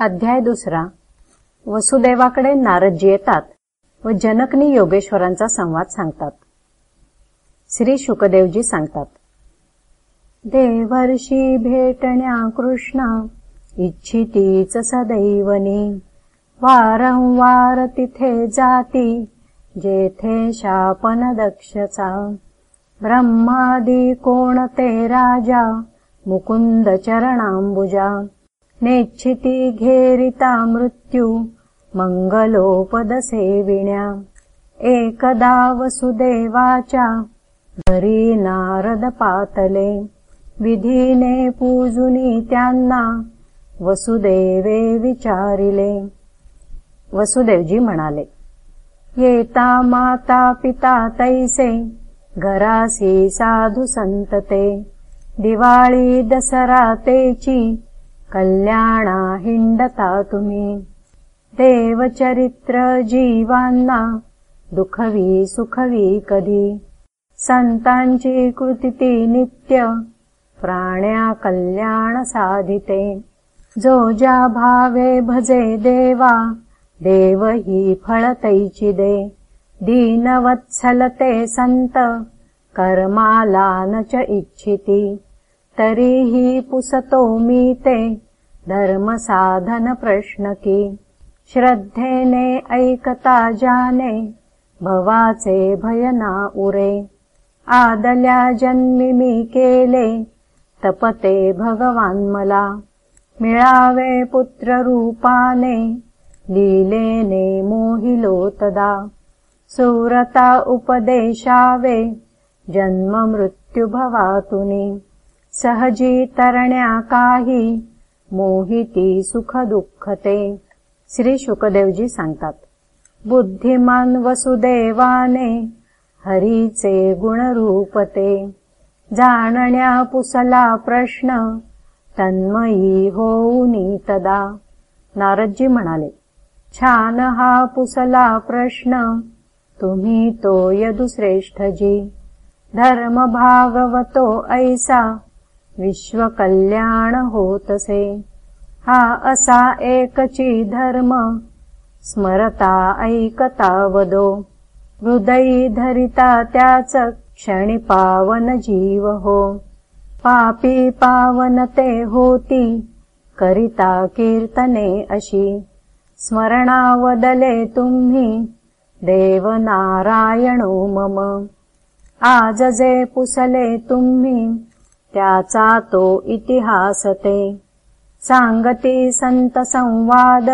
अध्याय दुसरा. वसुदेवाकडे नारदजी येतात व जनकनी योगेश्वरांचा संवाद सांगतात. श्री शुकदेवजी सांगतात देवर्षी भेटण्या कृष्ण इच्छितीच सदैवनी. वारंवार तिथे जाती जेथे शापन दक्षचा ब्रह्मादी कोणते राजा मुकुंद चरणांबुजा. नेच्छिती घेरिता मृत्यू मङ्गलोपदसेविण्या। एकदा वसुदेवाचा घरी नारद पातले विधीने पूजुनी त्यांना वसुदेवे विचारिले। वसुदेवजी म्हणाले येता माता पिता तैसे घरासी साधु संतते दिवाळी दसरा तेची कल्याणा हिंडता तुम्ही देवचरित्र जीवांना दुखवी सुखवी कधी संतांची कृती नित्य प्राण्या कल्याण साधिते जो ज्या भावे भजे देवा देव ही फळतैची दे दीनवत्सलते संत कर्माला न च इच्छिती तरीही पुसतो मी ते धर्मसाधन प्रश्न की श्रद्धेने ऐकता जाने भवाचे भयना उरे। आदल्या जन्मी केले तपते भगवान मला। मिळावे पुत्र रूपाने लीलेने मोहिलो तदा। सुरता उपदेशावे जन्म मृत्यू भवातुनी सहजी तरण्या काही मोहिती सुख दुःखते श्री शुकदेवजी सांगतात बुद्धिमान वसुदेवाने हरीचे गुणरूपते। जाणण्या पुसला प्रश्न तन्मयी होऊनी तदा। नारदजी म्हणाले छान हा पुसला प्रश्न तुम्ही तो यदुश्रेष्ठजी। धर्म भागवतो ऐसा विश्वकल्याण होतसे हा असा एकची धर्म स्मरता ऐकता वदो हृदयी धरिता त्याच क्षणी पावन जीव हो। पापी पावन ते होती करिता कीर्तने अशी। स्मरणावदले तुम्ही देव नारायणो मम। आज जे पुसले तुम्ही त्याचा तो इतिहासते। सांगती संत संवाद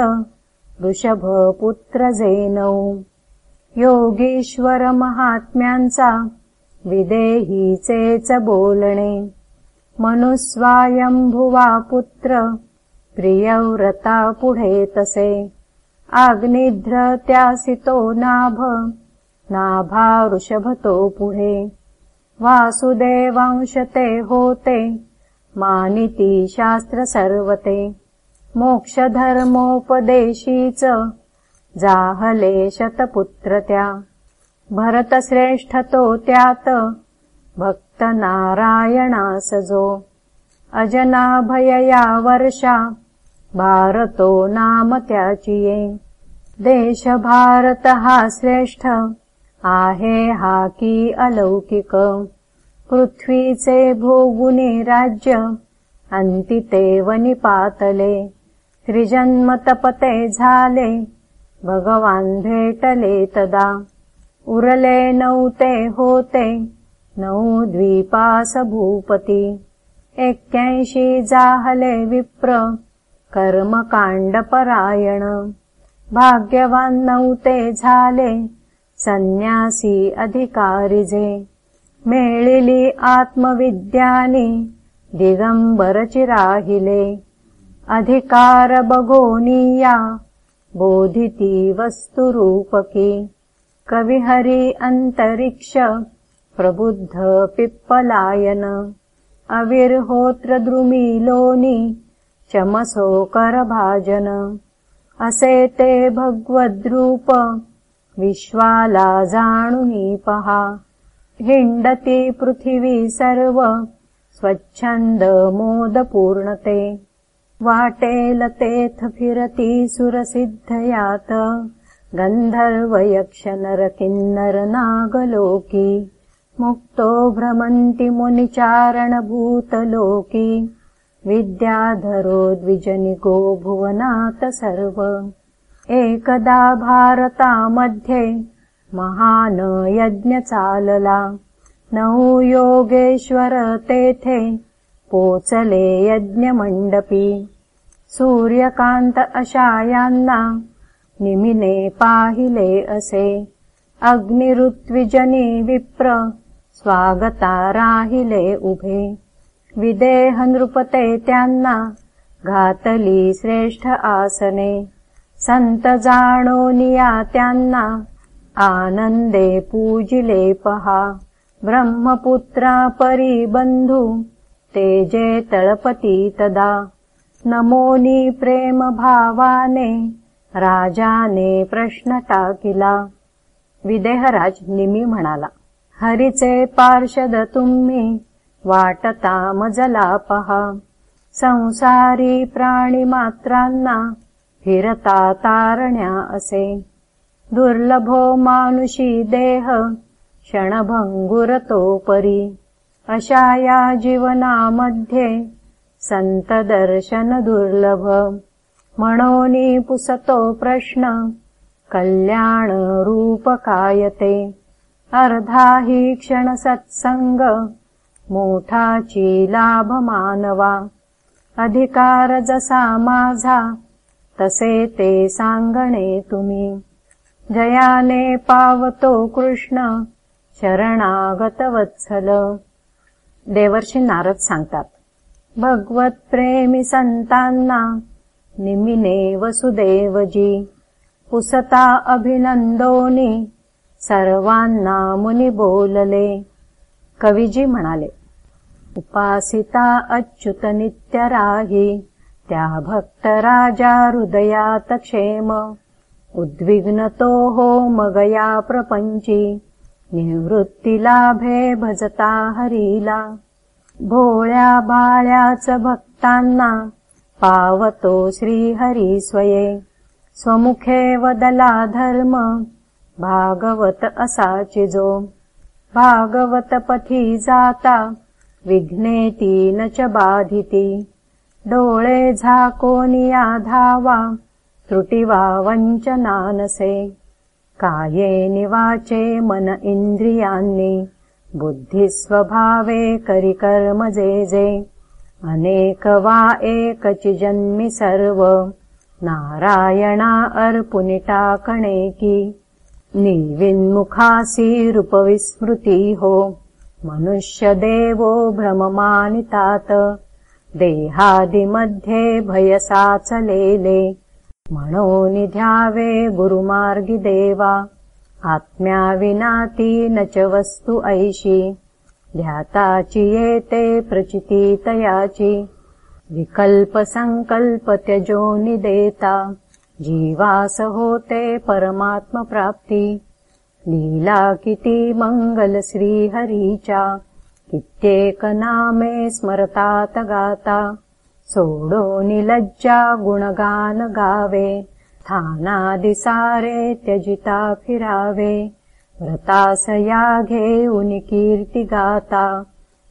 पुत्र जेनौ योगीश्वर महात्म्यांचा विदेहीचेच बोलणे। मनुस्वायंभुवा पुत्र प्रियव्रता पुढे तसे। आग्निध्र त्यासितो नाभ नाभा ऋषभतो पुढे वासुदेवांशते होते मानिती शास्त्र सर्वते। मोक्षधर्मोपदेशीच जाहले शतपुत्र त्या भरतश्रेष्ठतो त्यात भक्त नारायणा सजो अजना भयया वर्षा भारतो नाम त्याचिये। देश भारत हा श्रेष्ठ आहे हा की अलौकिक. पृथ्वीचे भोगुनी राज्य अंतिते वनिपातले त्रिजन्मतपते झाले भगवान भेटले तदा. उरले नौते होते नौ द्वीपास भूपती. एक्क्याशी जाहले विप्र कर्मकाण्डपरायण भाग्यवान् नौते झाले संन्यासी अधिकारिजे। मेळिली आत्मविद्यानि दिगम्बरचिराहिले अधिकार बगोनीया बोधिती वस्तुरूपकी कविहरि अन्तरिक्ष प्रबुद्ध पिप्पलायन। अविर्होत्रद्रुमीलोनि चमसो करभाजन असे ते भगवद्रूप विश्वाला जाणुनी पहा। हिंडती पृथिवी सर्व स्वच्छंद मोद पूर्णते वाटेलतेथ फिरति सुरसिद्धयात। गन्धर्वयक्षनरकिन्नरनागलोकी मुक्तो भ्रमन्ति मुनिचारणभूतलोकी विद्याधरो द्विजनिको भुवनाथ सर्व एकदा भारता मध्ये महान यज्ञचालला. नौ योगेश्वर तेथे पोचले यज्ञमण्डपी सूर्यकान्त अशायान्ना निमिने पाहिले असे. अग्निरुत्विजनी विप्र स्वागता राहिले उभे. विदेह नृपते त्यांना घातली श्रेष्ठ आसने संत जाणो पूजिले पहा। ब्रह्मपुत्रा परिबन्धु तेजे तळपति तदा। नमोनि प्रेम भावाने राजाने प्रश्न टाकिला। विदेहराज निमी म्हणाला हरिचे पार्षद तुम्ही वाटता मजला पहा। संसारी प्राणी मात्रांना फिरता तारण्या असे. दुर्लभो मानुषी देह क्षणभङ्गुरतोपरि अशाया जीवनामध्ये सन्तदर्शनदुर्लभ मनोनि पुसतो प्रश्न कल्याणरूपकायते अर्धा हि क्षणसत्सङ्ग मोठाची लाभमानवा अधिकार जसा माझा तसे ते सांगणे तुम्ही। जयाने पावतो कृष्ण शरणागतवत्सल। देवर्षी नारद सांगतात भगवत प्रेमी संतांना निमिने वसुदेवजी पुसता अभिनंदोनी सर्वांना मुनी बोलले. कविजी उपासिता अच्युत नित्य राही त्या भक्त क्षेम उद्विग्नतो हो मगया प्रपंची निवृत्तिलाभे भजता हरीला। भोळ्या बाळ्याच भक्तांना पावतो श्रीहरी स्वये स्वमुखे वदला धर्म भागवत असाचिजो भागवत पथी जाता विघ्नेती न च बाधिती डोळे झाकोनिया धावा त्रुटिवा वञ्चनानसे। काये निवाचे मन इन्द्रियान्नि बुद्धिस्वभावे करिकर्म जे अनेक वा एकचिजन्मि सर्व नारायणा अर्पुनिटाकणेकी निविन्मुखासीरुपविस्मृति हो मनुष्यदेवो भ्रममानितात देहादिमध्ये भयसाचलेले. मनोनिध्यावे गुरुमार्गि देवा. आत्म्या विनाति न च वस्तु ऐषि ध्याताचि एते प्रचितीतयाचि. विकल्पसङ्कल्प त्यजो निदेता जीवास होते परमात्मप्राप्ति. लीला किति मङ्गल श्रीहरीचा कित्येकनामे स्मरतात गाता सोडो निलज्जा गुणगान गावे थानादिसारे त्यजिता फिरावे व्रतासया घेऊन कीर्ति गाता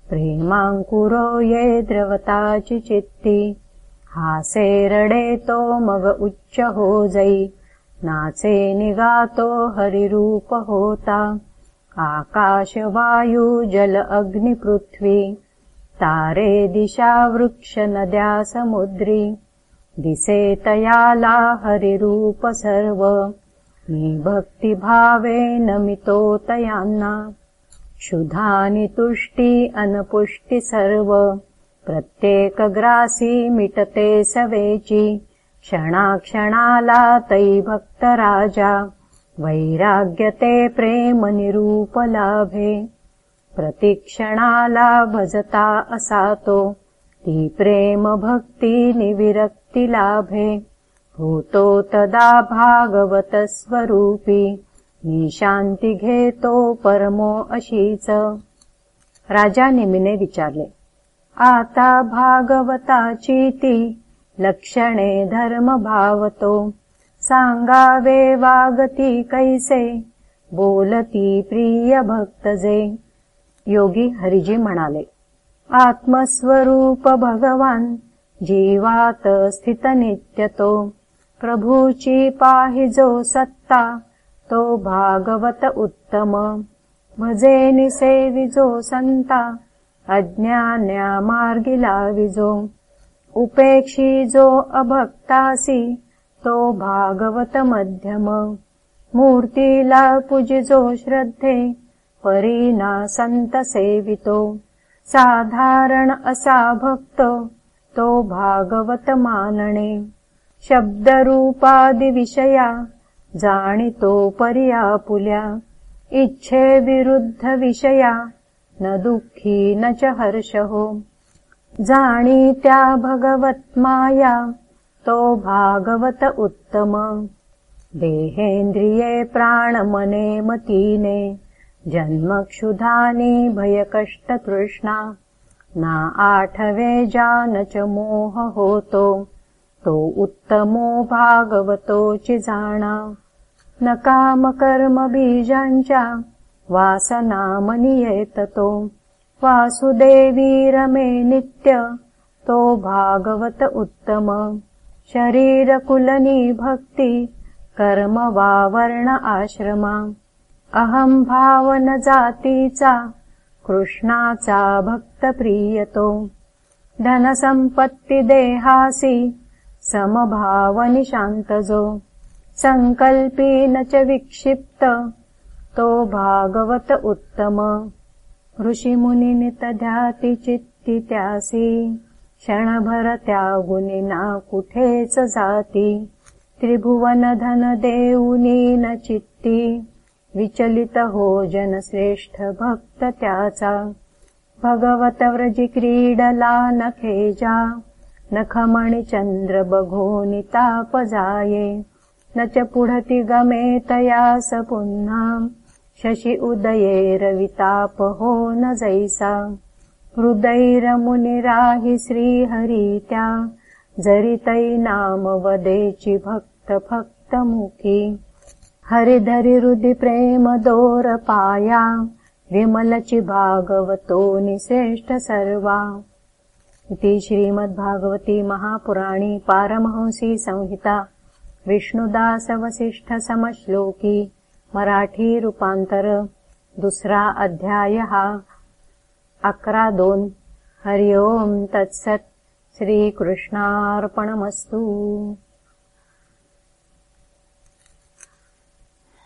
प्रेमाङ्कुरो ये द्रवताचि चित्ति हासे रडे तो मग उच्च हो जै नाचे निगातो हरिरूप होता आकाश वायु जल अग्निपृथ्वी तारे दिशा वृक्ष नद्या समुद्री दिसे तयाला हरिरूप सर्व भक्तिभावे नमितो तयान्ना शुधानि तुष्टि अनपुष्टि सर्व प्रत्येकग्रासी मिटते सवेची क्षणाक्षणाला तै भक्तराजा वैराग्यते प्रेम निरूपलाभे प्रतिक्षणाला भजता ती लाभे भूतो तदा भागवत स्वरूपी घेतो परमो अशीच। राजा निमिने विचारले आता भागवता चीती लक्षणे धर्म भावतो सांगावे वागती कैसे? बोलती प्रिय भक्तजे योगी हरिजी म्हणाले आत्मस्वरूप भगवान जीवात स्थित नित्यतो। प्रभूची पाहि जो सत्ता तो भागवत उत्तम। भजे निसेविजो संता अज्ञान्या मार्गिला विजो उपेक्षी जो अभक्तासी तो भागवत मध्यम मूर्तीला पूजिजो श्रद्धे परीना संत सेवितो। साधारण असा भक्त तो भागवत मानणे। शब्दरूपादिविषया जाणितो पर्यापुल्या। इच्छे विरुद्ध विषया न दुःखी न च हर्षहो। जाणी त्या भगवत माया तो भागवत उत्तम। देहेन्द्रिये प्राणमने मतीने जन्मक्षुधानि भयकष्टतृष्णा न आठवे जान च मोह होतो तो उत्तमो भागवतो जाणा न कामकर्मबीजाञ्चा वासनामनियेततो वासुदेवी रमे नित्य तो भागवत उत्तम शरीरकुलनी भक्ति कर्म वा वर्ण आश्रमा अहम् भावन जातीचा कृष्णाचा भक्तप्रियतो धनसम्पत्तिदेहासि समभावनिशान्तजो सङ्कल्पी न च विक्षिप्त तो भागवत उत्तम। ऋषिमुनिनितध्याति चित्तित्यासि क्षणभरत्या गुणिना कुठेच जाति. त्रिभुवन धन देऊनी न चित्ती. विचलित हो जन श्रेष्ठ भक्त त्याचा. भगवत व्रजि क्रीडला नखेजा नखमणि चन्द्र बघोनितापजाये न च पुढति गमेतया स पुनः शशि उदये रवितापहो न जैसा हृदैरमुनिराहि श्रीहरित्या जरितै नाम वदेचि भक्त भक्तमुखी। हरिधरि हृदि प्रेम दोरपाया विमलचि भागवतो निश्रेष्ठ सर्वा। इति श्रीमद्भागवती महापुराणी पारमहंसी संहिता विष्णुदासवसिष्ठसमश्लोकी मराठीरूपान्तर दुसरा अध्यायः अकरा दोन हरि ओम् तत्सत्। श्रीकृष्णार्पणमस्तु